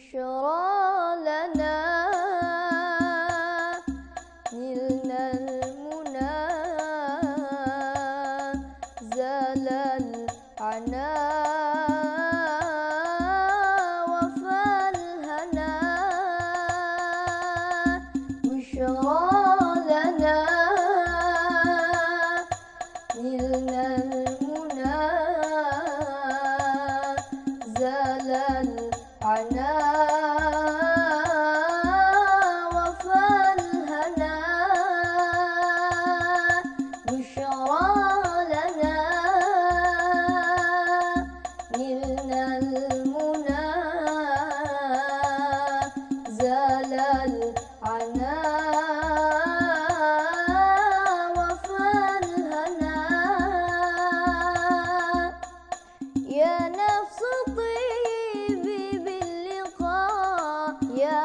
بشرى لنا نلنا المنى. زال العنا وفى الهنا. بشرى المنى زال العنا وفى الهنا يا نفس طيبي باللقاء يا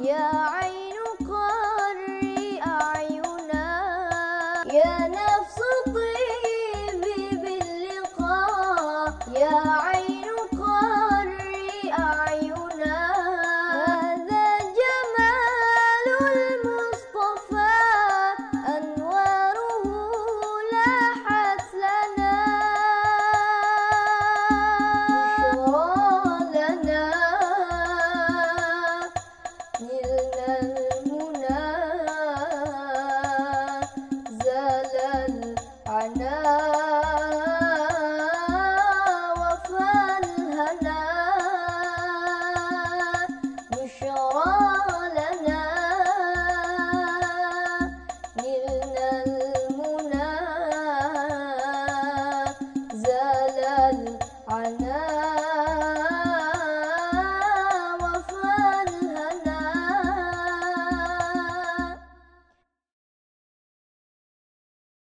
يا عين قري أعينا يا نفس المنى زال العنا وفى الهنا بشرى لنا نلنا المنى زال العنا